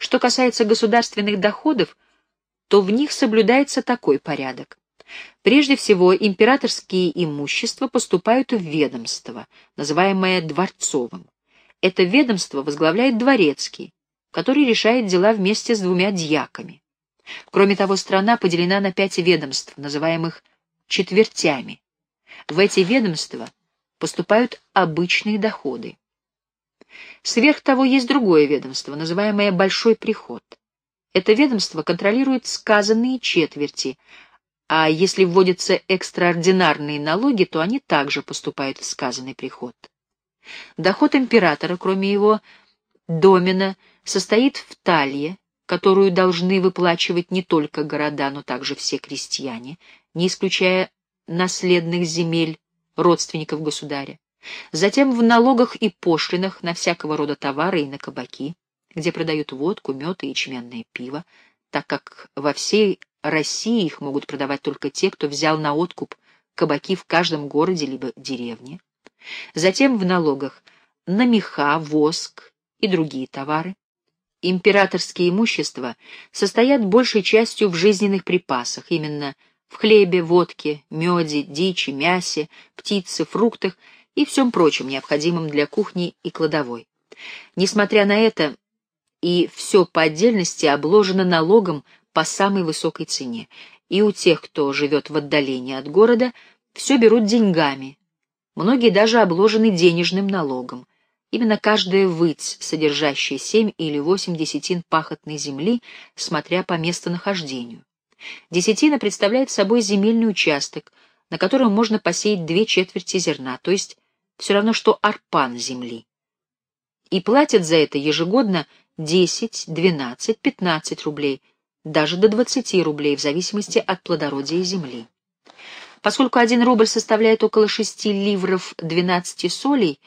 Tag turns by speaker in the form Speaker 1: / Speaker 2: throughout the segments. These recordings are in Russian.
Speaker 1: Что касается государственных доходов, то в них соблюдается такой порядок. Прежде всего, императорские имущества поступают в ведомство, называемое дворцовым. Это ведомство возглавляет дворецкий, который решает дела вместе с двумя дьяками. Кроме того, страна поделена на пять ведомств, называемых четвертями. В эти ведомства поступают обычные доходы. Сверх того есть другое ведомство, называемое «Большой приход». Это ведомство контролирует сказанные четверти, а если вводятся экстраординарные налоги, то они также поступают в сказанный приход. Доход императора, кроме его домена, состоит в талье, которую должны выплачивать не только города, но также все крестьяне, не исключая наследных земель родственников государя. Затем в налогах и пошлинах на всякого рода товары и на кабаки, где продают водку, мед и ячменное пиво, так как во всей России их могут продавать только те, кто взял на откуп кабаки в каждом городе либо деревне. Затем в налогах на меха, воск и другие товары. Императорские имущества состоят большей частью в жизненных припасах, именно в хлебе, водке, меде, дичи, мясе, птице, фруктах и всем прочем, необходимом для кухни и кладовой. Несмотря на это, и все по отдельности обложено налогом по самой высокой цене, и у тех, кто живет в отдалении от города, все берут деньгами, многие даже обложены денежным налогом. Именно каждая выть, содержащая семь или восемь десятин пахотной земли, смотря по местонахождению. Десятина представляет собой земельный участок, на котором можно посеять две четверти зерна, то есть все равно, что арпан земли. И платят за это ежегодно 10, 12, 15 рублей, даже до 20 рублей, в зависимости от плодородия земли. Поскольку один рубль составляет около 6 ливров 12 солей,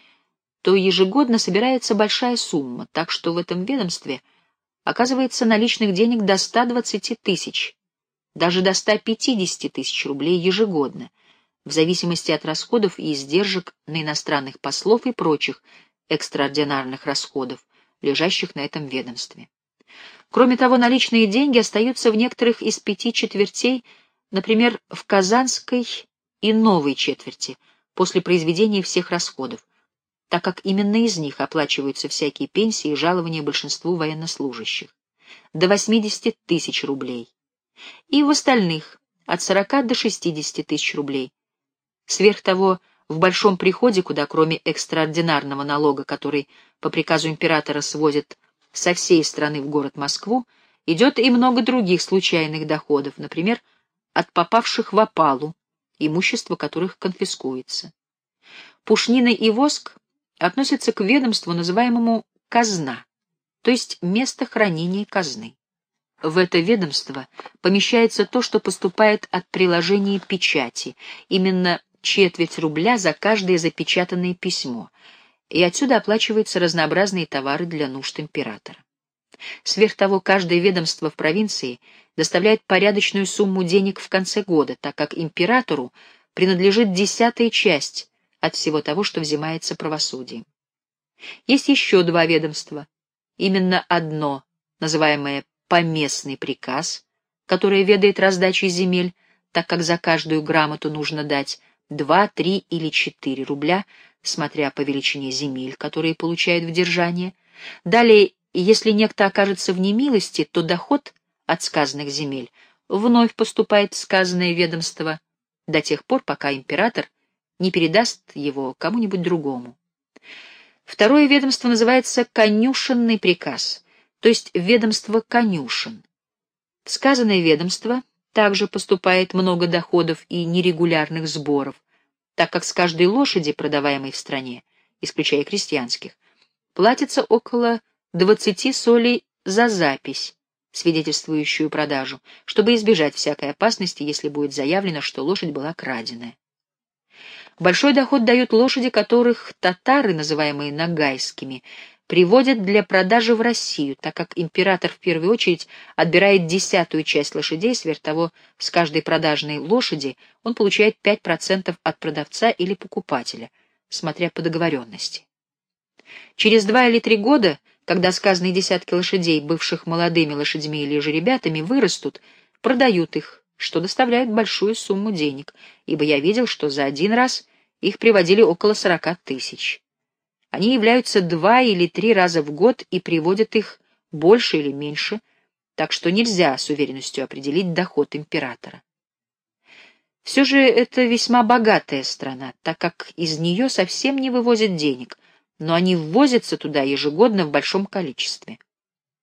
Speaker 1: то ежегодно собирается большая сумма, так что в этом ведомстве оказывается наличных денег до 120 тысяч, даже до 150 тысяч рублей ежегодно, в зависимости от расходов и издержек на иностранных послов и прочих экстраординарных расходов, лежащих на этом ведомстве. Кроме того, наличные деньги остаются в некоторых из пяти четвертей, например, в Казанской и Новой четверти, после произведения всех расходов, так как именно из них оплачиваются всякие пенсии и жалования большинству военнослужащих, до 80 тысяч рублей, и в остальных от 40 до 60 тысяч рублей. Сверх того, в большом приходе, куда кроме экстраординарного налога, который по приказу императора сводит со всей страны в город Москву, идет и много других случайных доходов, например, от попавших в опалу, имущество которых конфискуется. Пушнина и воск относятся к ведомству, называемому «казна», то есть место хранения казны. В это ведомство помещается то, что поступает от приложения печати, именно четверть рубля за каждое запечатанное письмо, и отсюда оплачиваются разнообразные товары для нужд императора. Сверх того, каждое ведомство в провинции доставляет порядочную сумму денег в конце года, так как императору принадлежит десятая часть от всего того, что взимается правосудием. Есть еще два ведомства. Именно одно, называемое поместный приказ, которое ведает раздачей земель, так как за каждую грамоту нужно дать два, три или четыре рубля, смотря по величине земель, которые получают в держание. Далее, если некто окажется в немилости, то доход от сказанных земель вновь поступает в сказанное ведомство до тех пор, пока император не передаст его кому-нибудь другому. Второе ведомство называется «конюшенный приказ», то есть ведомство конюшен. Сказанное ведомство также поступает много доходов и нерегулярных сборов, так как с каждой лошади, продаваемой в стране, исключая крестьянских, платится около 20 солей за запись, свидетельствующую продажу, чтобы избежать всякой опасности, если будет заявлено, что лошадь была краденая. Большой доход дают лошади, которых татары, называемые нагайскими, приводят для продажи в Россию, так как император в первую очередь отбирает десятую часть лошадей, сверх того, с каждой продажной лошади он получает 5% от продавца или покупателя, смотря по договоренности. Через два или три года когда сказанные десятки лошадей, бывших молодыми лошадьми или жеребятами, вырастут, продают их, что доставляет большую сумму денег, ибо я видел, что за один раз их приводили около сорока тысяч. Они являются два или три раза в год и приводят их больше или меньше, так что нельзя с уверенностью определить доход императора. Все же это весьма богатая страна, так как из нее совсем не вывозят денег, но они ввозятся туда ежегодно в большом количестве.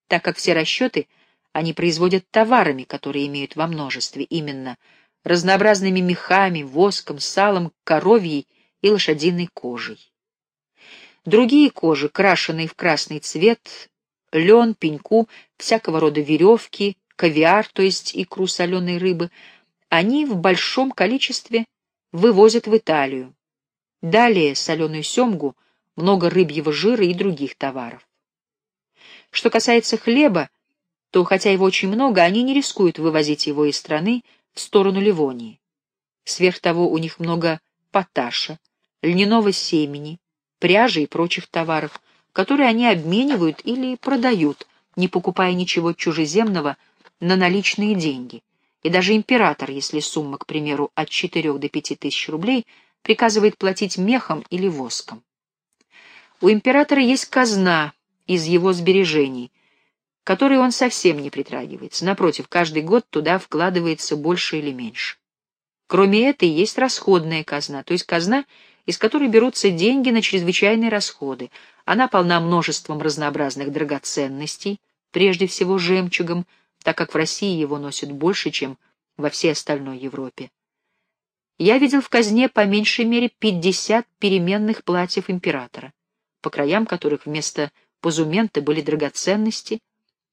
Speaker 1: Так как все расчеты они производят товарами, которые имеют во множестве, именно разнообразными мехами, воском, салом, коровьей и лошадиной кожей. Другие кожи, крашеные в красный цвет, лен, пеньку, всякого рода веревки, кавиар, то есть икру соленой рыбы, они в большом количестве вывозят в Италию. Далее соленую семгу — много рыбьего жира и других товаров. Что касается хлеба, то, хотя его очень много, они не рискуют вывозить его из страны в сторону Ливонии. Сверх того, у них много поташа, льняного семени, пряжи и прочих товаров, которые они обменивают или продают, не покупая ничего чужеземного на наличные деньги. И даже император, если сумма, к примеру, от 4 до 5 тысяч рублей, приказывает платить мехом или воском. У императора есть казна из его сбережений, которой он совсем не притрагивается. Напротив, каждый год туда вкладывается больше или меньше. Кроме этой есть расходная казна, то есть казна, из которой берутся деньги на чрезвычайные расходы. Она полна множеством разнообразных драгоценностей, прежде всего жемчугом, так как в России его носят больше, чем во всей остальной Европе. Я видел в казне по меньшей мере 50 переменных платьев императора по краям которых вместо позумента были драгоценности,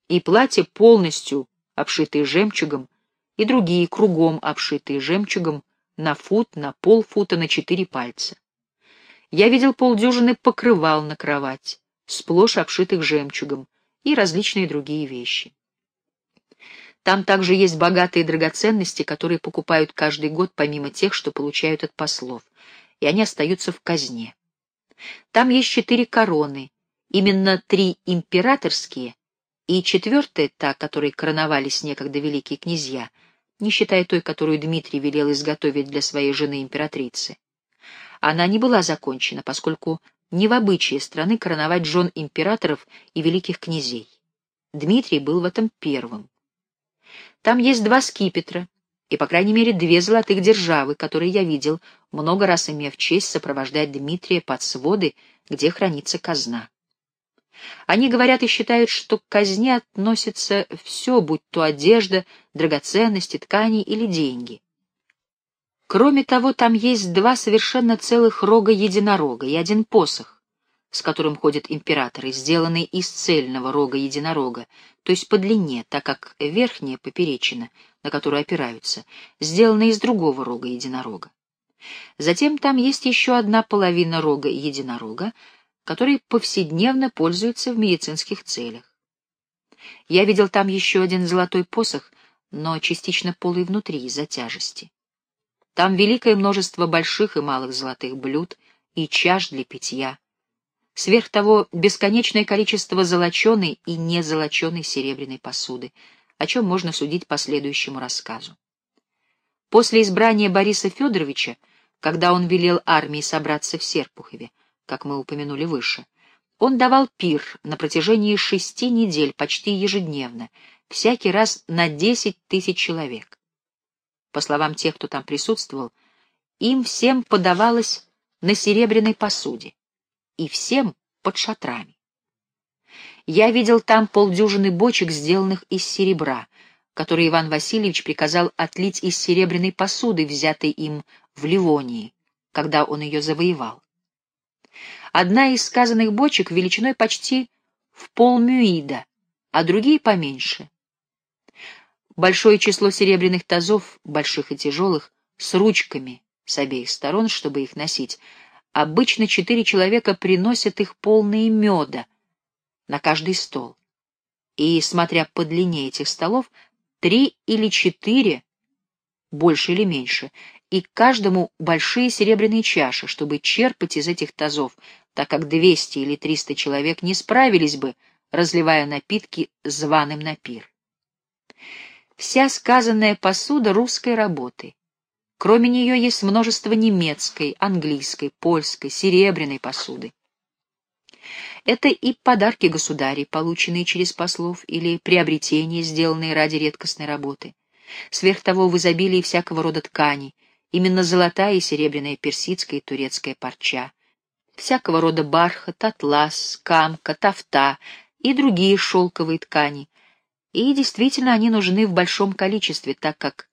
Speaker 1: и платья полностью обшитые жемчугом, и другие кругом обшитые жемчугом на фут, на полфута, на четыре пальца. Я видел полдюжины покрывал на кровать, сплошь обшитых жемчугом, и различные другие вещи. Там также есть богатые драгоценности, которые покупают каждый год помимо тех, что получают от послов, и они остаются в казне. Там есть четыре короны, именно три императорские и четвертая, та, которой короновались некогда великие князья, не считая той, которую Дмитрий велел изготовить для своей жены императрицы. Она не была закончена, поскольку не в обычае страны короновать жен императоров и великих князей. Дмитрий был в этом первым. Там есть два скипетра, и, по крайней мере, две золотых державы, которые я видел, много раз имев честь сопровождать Дмитрия под своды, где хранится казна. Они говорят и считают, что к казне относится все, будь то одежда, драгоценности, ткани или деньги. Кроме того, там есть два совершенно целых рога единорога и один посох, с которым ходят императоры, сделанный из цельного рога единорога, то есть по длине, так как верхняя поперечина, на которую опираются, сделана из другого рога единорога. Затем там есть еще одна половина рога единорога, который повседневно пользуется в медицинских целях. Я видел там еще один золотой посох, но частично полый внутри из-за тяжести. Там великое множество больших и малых золотых блюд и чаш для питья, Сверх того, бесконечное количество золоченой и незолоченой серебряной посуды, о чем можно судить по следующему рассказу. После избрания Бориса Федоровича, когда он велел армии собраться в Серпухове, как мы упомянули выше, он давал пир на протяжении шести недель почти ежедневно, всякий раз на десять тысяч человек. По словам тех, кто там присутствовал, им всем подавалось на серебряной посуде и всем под шатрами. Я видел там полдюжины бочек, сделанных из серебра, которые Иван Васильевич приказал отлить из серебряной посуды, взятой им в Ливонии, когда он ее завоевал. Одна из сказанных бочек величиной почти в полмюида, а другие поменьше. Большое число серебряных тазов, больших и тяжелых, с ручками с обеих сторон, чтобы их носить, Обычно четыре человека приносят их полные меда на каждый стол. И, смотря по длине этих столов, три или четыре, больше или меньше, и каждому большие серебряные чаши, чтобы черпать из этих тазов, так как двести или триста человек не справились бы разливая напитки званым на пир. Вся сказанная посуда русской работы. Кроме нее есть множество немецкой, английской, польской, серебряной посуды. Это и подарки государей, полученные через послов, или приобретения, сделанные ради редкостной работы. Сверх того, в изобилии всякого рода ткани, именно золотая и серебряная персидская и турецкая парча, всякого рода бархат, атлас, камка, тафта и другие шелковые ткани. И действительно они нужны в большом количестве, так как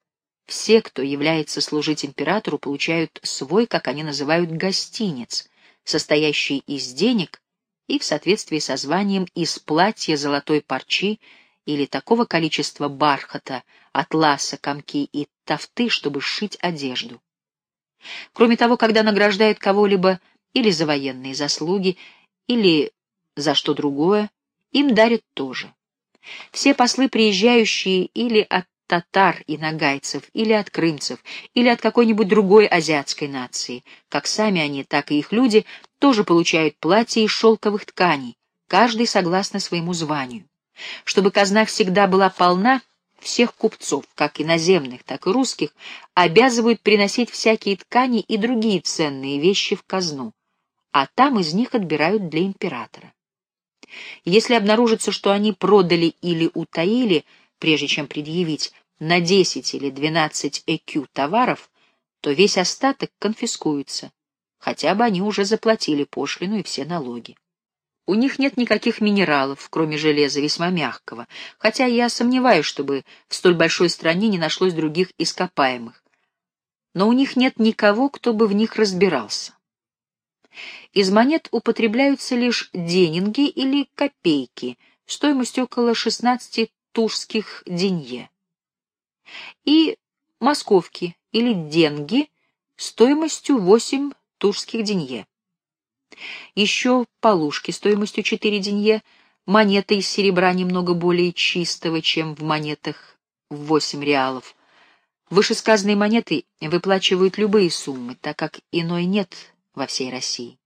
Speaker 1: все, кто является служить императору, получают свой, как они называют, гостинец, состоящий из денег и в соответствии со званием из платья золотой парчи или такого количества бархата, атласа, комки и тафты, чтобы сшить одежду. Кроме того, когда награждают кого-либо или за военные заслуги, или за что другое, им дарят тоже. Все послы, приезжающие или от татар и нагайцев, или от крымцев, или от какой-нибудь другой азиатской нации, как сами они, так и их люди, тоже получают платья из шелковых тканей, каждый согласно своему званию. Чтобы казна всегда была полна, всех купцов, как иноземных, так и русских, обязывают приносить всякие ткани и другие ценные вещи в казну, а там из них отбирают для императора. Если обнаружится, что они продали или утаили, прежде чем предъявить, на 10 или 12 ЭКЮ товаров, то весь остаток конфискуется, хотя бы они уже заплатили пошлину и все налоги. У них нет никаких минералов, кроме железа, весьма мягкого, хотя я сомневаюсь, чтобы в столь большой стране не нашлось других ископаемых. Но у них нет никого, кто бы в них разбирался. Из монет употребляются лишь денинги или копейки, стоимостью около 16 тужских денье, и московки или деньги стоимостью 8 тужских денье. Еще полушки стоимостью 4 денье, монеты из серебра немного более чистого, чем в монетах в 8 реалов. Вышесказанные монеты выплачивают любые суммы, так как иной нет во всей России.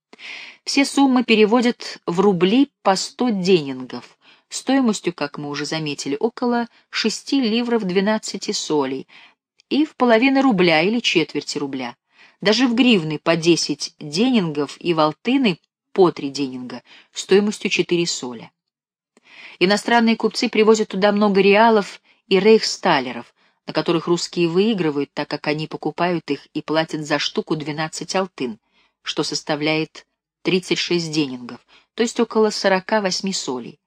Speaker 1: Все суммы переводят в рубли по 100 денингов, стоимостью, как мы уже заметили, около 6 ливров 12 солей, и в половину рубля или четверти рубля. Даже в гривны по 10 денингов и в алтыны по 3 денинга, стоимостью 4 соля. Иностранные купцы привозят туда много реалов и рейхсталеров, на которых русские выигрывают, так как они покупают их и платят за штуку 12 алтын, что составляет 36 денингов, то есть около 48 солей.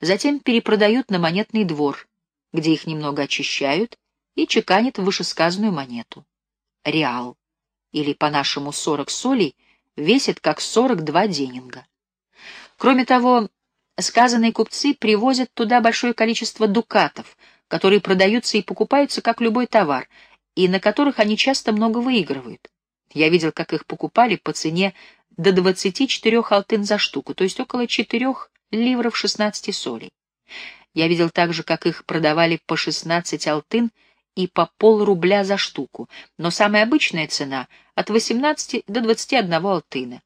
Speaker 1: Затем перепродают на монетный двор, где их немного очищают и чеканят в вышесказанную монету. Реал, или по-нашему 40 солей, весит как 42 денинга. Кроме того, сказанные купцы привозят туда большое количество дукатов, которые продаются и покупаются как любой товар, и на которых они часто много выигрывают. Я видел, как их покупали по цене до 24 алтын за штуку, то есть около 4 ливров 16 солей. Я видел также, как их продавали по 16 алтын и по полрубля за штуку, но самая обычная цена — от 18 до 21 алтына.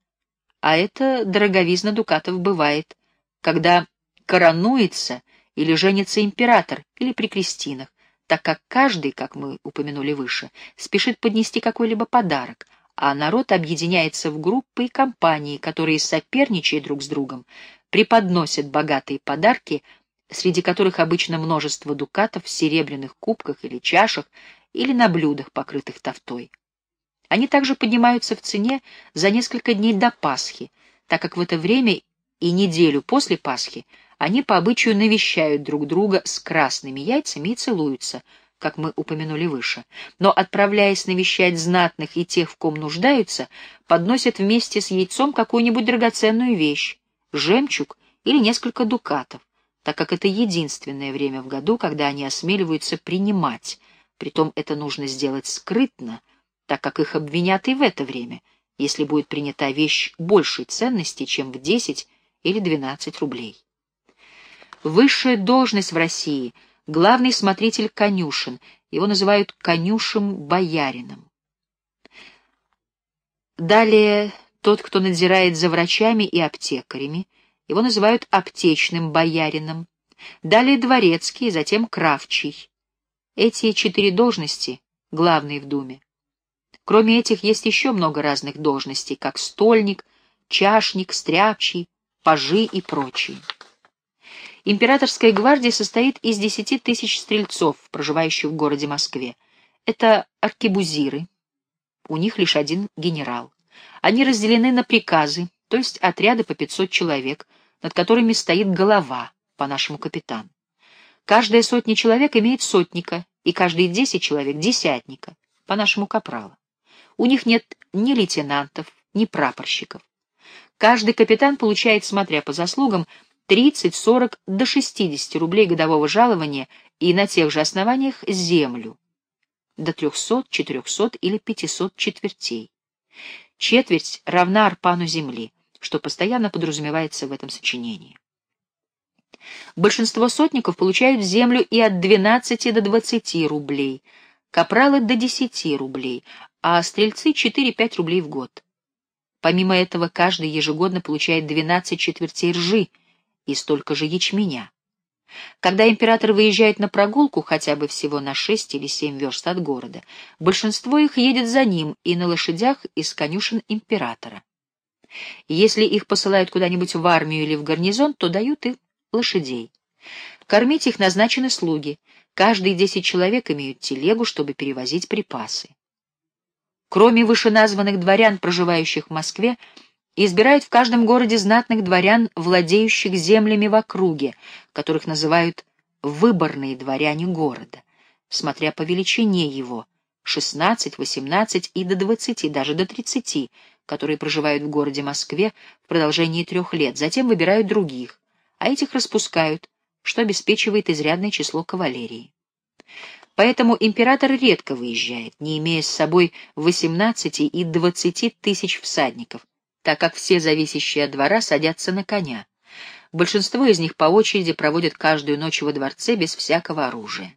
Speaker 1: А это дороговизна дукатов бывает, когда коронуется или женится император, или при крестинах, так как каждый, как мы упомянули выше, спешит поднести какой-либо подарок, а народ объединяется в группы и компании, которые, соперничая друг с другом, преподносят богатые подарки, среди которых обычно множество дукатов в серебряных кубках или чашах или на блюдах, покрытых тофтой. Они также поднимаются в цене за несколько дней до Пасхи, так как в это время и неделю после Пасхи они по обычаю навещают друг друга с красными яйцами и целуются, как мы упомянули выше. Но, отправляясь навещать знатных и тех, в ком нуждаются, подносят вместе с яйцом какую-нибудь драгоценную вещь, жемчуг или несколько дукатов, так как это единственное время в году, когда они осмеливаются принимать. Притом это нужно сделать скрытно, так как их обвинят и в это время, если будет принята вещь большей ценности, чем в 10 или 12 рублей. Высшая должность в России — главный смотритель конюшен, его называют конюшем-боярином. Далее тот, кто надзирает за врачами и аптекарями, Его называют аптечным боярином. Далее дворецкий, затем кравчий. Эти четыре должности — главные в Думе. Кроме этих есть еще много разных должностей, как стольник, чашник, стряпчий, пажи и прочие. Императорская гвардия состоит из десяти тысяч стрельцов, проживающих в городе Москве. Это аркебузиры. У них лишь один генерал. Они разделены на приказы, то есть отряды по 500 человек, над которыми стоит голова, по-нашему капитан. Каждая сотня человек имеет сотника, и каждые десять человек — десятника, по-нашему капрала. У них нет ни лейтенантов, ни прапорщиков. Каждый капитан получает, смотря по заслугам, 30, 40 до 60 рублей годового жалования и на тех же основаниях землю до 300, 400 или 500 четвертей. Четверть равна арпану земли, что постоянно подразумевается в этом сочинении. Большинство сотников получают землю и от 12 до 20 рублей, капралы до 10 рублей, а стрельцы 4-5 рублей в год. Помимо этого, каждый ежегодно получает 12 четвертей ржи и столько же ячменя. Когда император выезжает на прогулку хотя бы всего на 6 или 7 верст от города, большинство их едет за ним и на лошадях из конюшен императора. Если их посылают куда-нибудь в армию или в гарнизон, то дают им лошадей. Кормить их назначены слуги. Каждые десять человек имеют телегу, чтобы перевозить припасы. Кроме вышеназванных дворян, проживающих в Москве, избирают в каждом городе знатных дворян, владеющих землями в округе, которых называют выборные дворяне города, смотря по величине его, 16, 18 и до 20, даже до 30, которые проживают в городе Москве в продолжении трех лет, затем выбирают других, а этих распускают, что обеспечивает изрядное число кавалерии. Поэтому император редко выезжает, не имея с собой 18 и 20 тысяч всадников, так как все зависящие от двора садятся на коня. Большинство из них по очереди проводят каждую ночь во дворце без всякого оружия.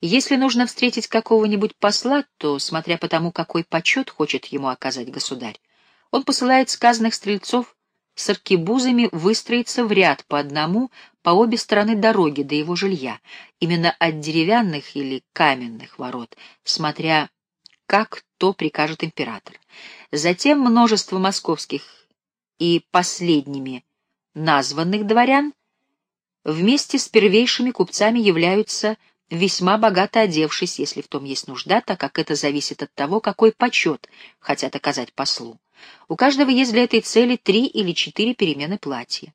Speaker 1: Если нужно встретить какого-нибудь посла, то, смотря по тому, какой почет хочет ему оказать государь, он посылает сказанных стрельцов с аркебузами выстроиться в ряд по одному по обе стороны дороги до его жилья, именно от деревянных или каменных ворот, смотря как то прикажет император. Затем множество московских и последними названных дворян вместе с первейшими купцами являются весьма богато одевшись, если в том есть нужда, так как это зависит от того, какой почет хотят оказать послу. У каждого есть для этой цели три или четыре перемены платья.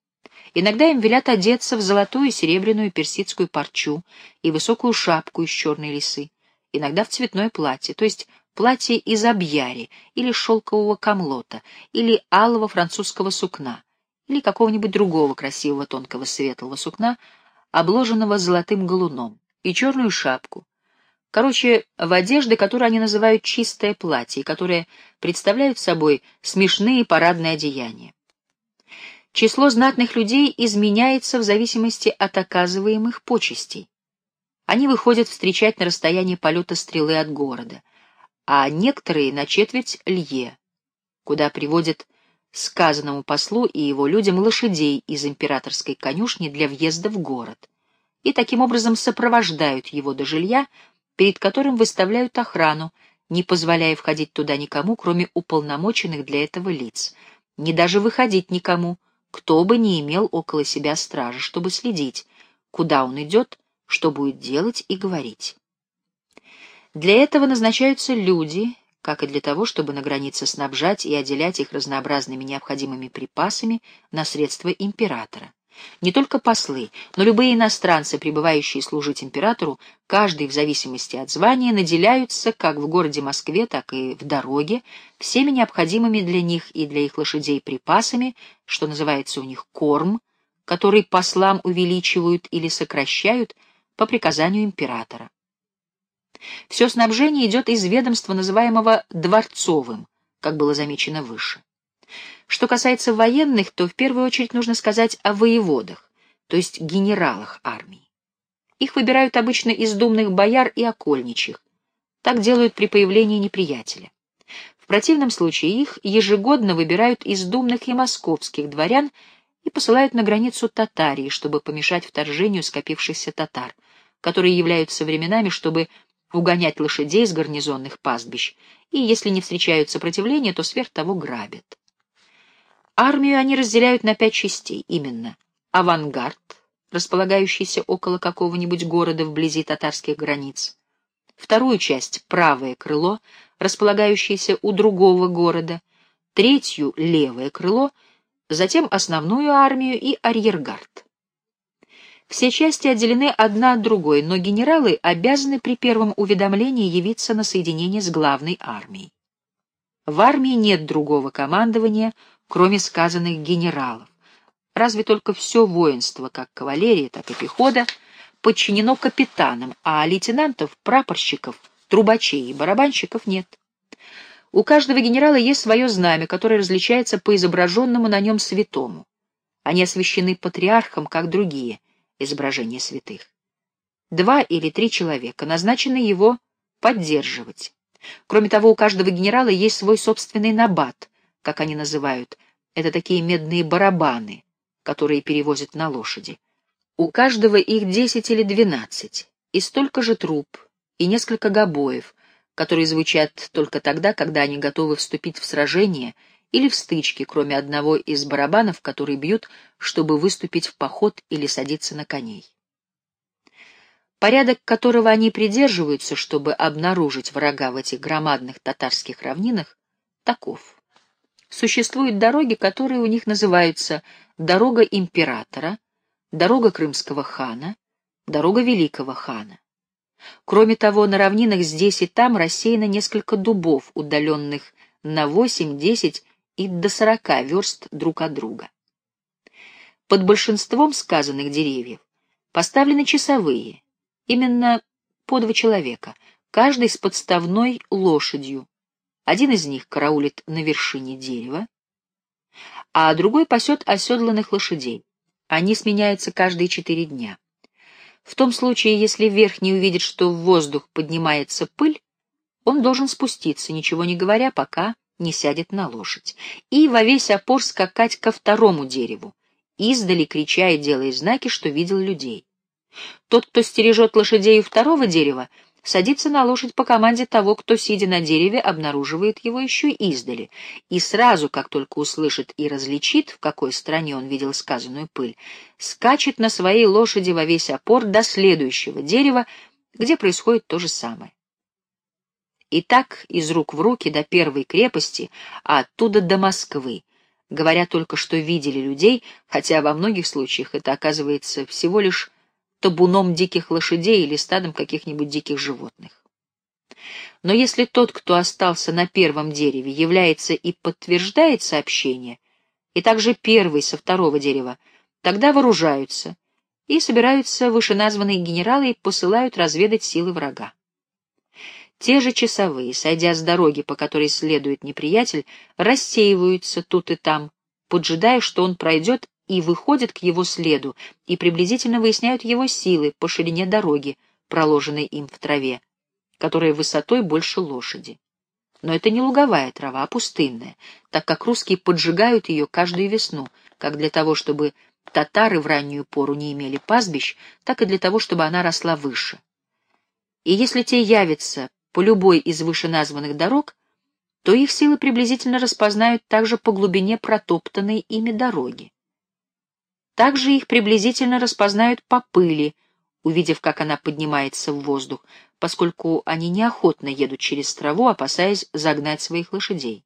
Speaker 1: Иногда им велят одеться в золотую, серебряную, персидскую парчу и высокую шапку из черной лисы, иногда в цветное платье, то есть платье из объяри или шелкового камлота, или алого французского сукна, или какого-нибудь другого красивого тонкого светлого сукна, обложенного золотым галуном, и черную шапку. Короче, в одежды, которую они называют чистое платье, и которые представляют собой смешные парадные одеяния. Число знатных людей изменяется в зависимости от оказываемых почестей. Они выходят встречать на расстоянии полета стрелы от города — а некоторые на четверть лье, куда приводят сказанному послу и его людям лошадей из императорской конюшни для въезда в город, и таким образом сопровождают его до жилья, перед которым выставляют охрану, не позволяя входить туда никому, кроме уполномоченных для этого лиц, не даже выходить никому, кто бы не имел около себя стражи, чтобы следить, куда он идет, что будет делать и говорить. Для этого назначаются люди, как и для того, чтобы на границе снабжать и отделять их разнообразными необходимыми припасами на средства императора. Не только послы, но любые иностранцы, прибывающие служить императору, каждый в зависимости от звания, наделяются как в городе Москве, так и в дороге всеми необходимыми для них и для их лошадей припасами, что называется у них корм, который послам увеличивают или сокращают по приказанию императора. Все снабжение идет из ведомства, называемого дворцовым, как было замечено выше. Что касается военных, то в первую очередь нужно сказать о воеводах, то есть генералах армии. Их выбирают обычно из думных бояр и окольничьих. Так делают при появлении неприятеля. В противном случае их ежегодно выбирают из думных и московских дворян и посылают на границу Татарии, чтобы помешать вторжению скопившихся татар, которые являются временами, чтобы угонять лошадей с гарнизонных пастбищ, и, если не встречают сопротивления, то сверх того грабят. Армию они разделяют на пять частей, именно авангард, располагающийся около какого-нибудь города вблизи татарских границ, вторую часть — правое крыло, располагающееся у другого города, третью — левое крыло, затем основную армию и арьергард. Все части отделены одна от другой, но генералы обязаны при первом уведомлении явиться на соединение с главной армией. В армии нет другого командования, кроме сказанных генералов. Разве только все воинство, как кавалерия, так и пехота, подчинено капитанам, а лейтенантов, прапорщиков, трубачей и барабанщиков нет. У каждого генерала есть свое знамя, которое различается по изображенному на нем святому. Они освящены патриархом, как другие изображения святых. Два или три человека назначены его поддерживать. Кроме того, у каждого генерала есть свой собственный набат, как они называют. Это такие медные барабаны, которые перевозят на лошади. У каждого их десять или двенадцать, и столько же труб, и несколько гобоев, которые звучат только тогда, когда они готовы вступить в сражение или в стычки, кроме одного из барабанов, которые бьют, чтобы выступить в поход или садиться на коней. Порядок, которого они придерживаются, чтобы обнаружить врага в этих громадных татарских равнинах, таков. Существуют дороги, которые у них называются «дорога императора», «дорога крымского хана», «дорога великого хана». Кроме того, на равнинах здесь и там рассеяно несколько дубов, удаленных на 8, 10 и до 40 верст друг от друга. Под большинством сказанных деревьев поставлены часовые, именно по два человека, каждый с подставной лошадью. Один из них караулит на вершине дерева, а другой пасет оседланных лошадей. Они сменяются каждые четыре дня. В том случае, если верхний увидит, что в воздух поднимается пыль, он должен спуститься, ничего не говоря, пока не сядет на лошадь, и во весь опор скакать ко второму дереву, издали крича и делая знаки, что видел людей. Тот, кто стережет лошадей у второго дерева, садится на лошадь по команде того, кто, сидя на дереве, обнаруживает его еще издали, и сразу, как только услышит и различит, в какой стране он видел сказанную пыль, скачет на своей лошади во весь опор до следующего дерева, где происходит то же самое. И так из рук в руки до первой крепости, а оттуда до Москвы, говоря только, что видели людей, хотя во многих случаях это оказывается всего лишь табуном диких лошадей или стадом каких-нибудь диких животных. Но если тот, кто остался на первом дереве, является и подтверждает сообщение, и также первый со второго дерева, тогда вооружаются и собираются вышеназванные генералы и посылают разведать силы врага. Те же часовые, сойдя с дороги, по которой следует неприятель, рассеиваются тут и там, поджидая, что он пройдет и выходят к его следу и приблизительно выясняют его силы по ширине дороги, проложенной им в траве, которая высотой больше лошади. Но это не луговая трава, а пустынная, так как русские поджигают ее каждую весну, как для того, чтобы татары в раннюю пору не имели пастбищ, так и для того, чтобы она росла выше. И если те явятся по любой из вышеназванных дорог, то их силы приблизительно распознают также по глубине протоптанной ими дороги. Также их приблизительно распознают по пыли, увидев, как она поднимается в воздух, поскольку они неохотно едут через траву, опасаясь загнать своих лошадей.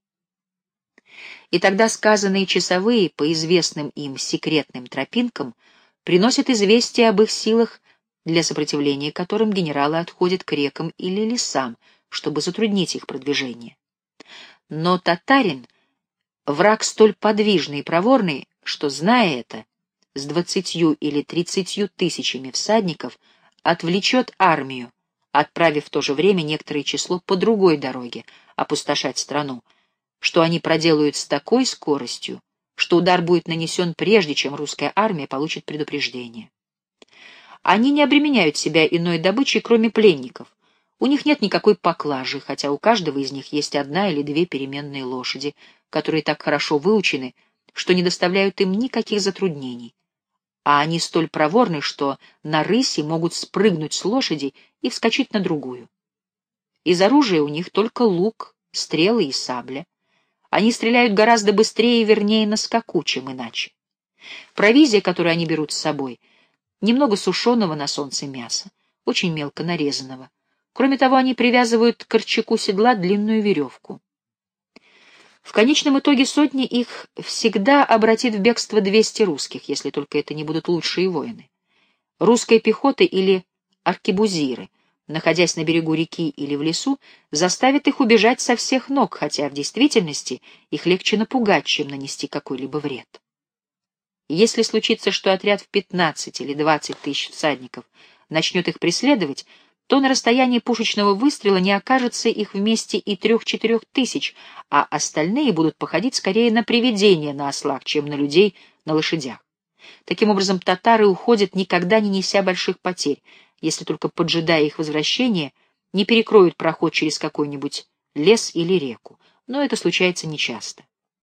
Speaker 1: И тогда сказанные часовые по известным им секретным тропинкам приносят известие об их силах, для сопротивления которым генералы отходят к рекам или лесам, чтобы затруднить их продвижение. Но татарин — враг столь подвижный и проворный, что, зная это, с двадцатью или тридцатью тысячами всадников отвлечет армию, отправив в то же время некоторое число по другой дороге опустошать страну, что они проделают с такой скоростью, что удар будет нанесен прежде, чем русская армия получит предупреждение. Они не обременяют себя иной добычей, кроме пленников. У них нет никакой поклажи, хотя у каждого из них есть одна или две переменные лошади, которые так хорошо выучены, что не доставляют им никаких затруднений, а они столь проворны, что на рыси могут спрыгнуть с лошади и вскочить на другую. Из оружия у них только лук, стрелы и сабля. Они стреляют гораздо быстрее и вернее на скаку, чем иначе. Провизия, которую они берут с собой, немного сушеного на солнце мяса, очень мелко нарезанного. Кроме того, они привязывают к корчаку седла длинную веревку. В конечном итоге сотни их всегда обратит в бегство 200 русских, если только это не будут лучшие воины. Русская пехота или аркебузиры, находясь на берегу реки или в лесу, заставит их убежать со всех ног, хотя в действительности их легче напугать, чем нанести какой-либо вред. Если случится, что отряд в 15 или 20 тысяч всадников начнет их преследовать, то на расстоянии пушечного выстрела не окажется их вместе и трех-четырех тысяч, а остальные будут походить скорее на привидения на ослах, чем на людей на лошадях. Таким образом, татары уходят, никогда не неся больших потерь, если только, поджидая их возвращения, не перекроют проход через какой-нибудь лес или реку. Но это случается нечасто.